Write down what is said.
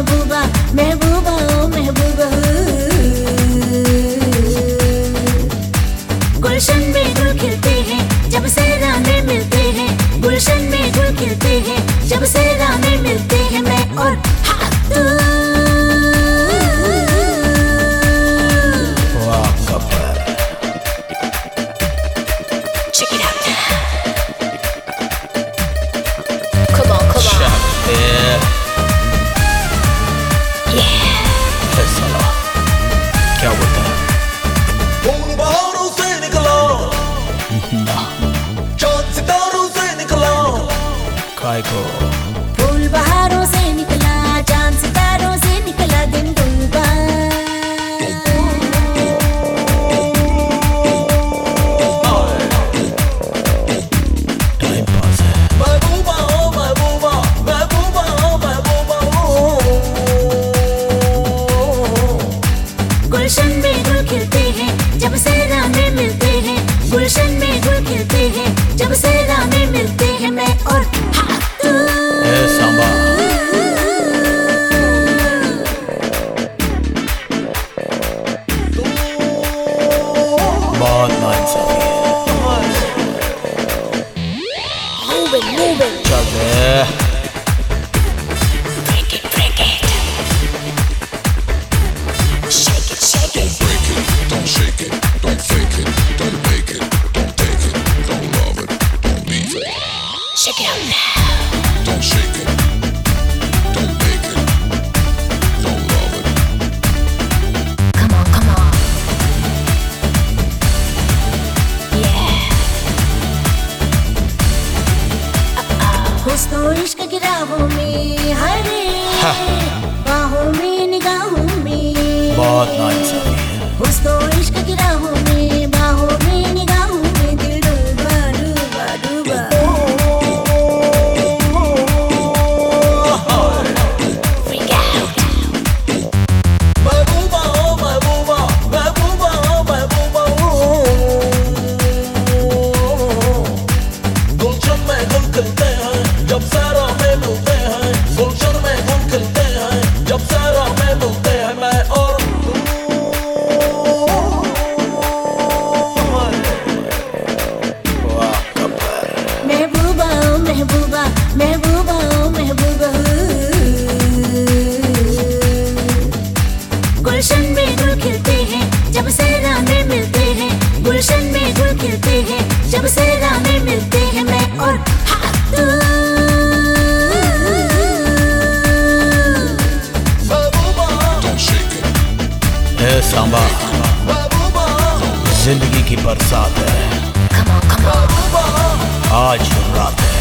महबूबा महबूबा Shake it out now. Don't shake it. Don't make it. Don't love it. Come on, come on. Yeah. बहुत nice मिलते हैं है ज़िंदगी की बरसात है। आज रात है।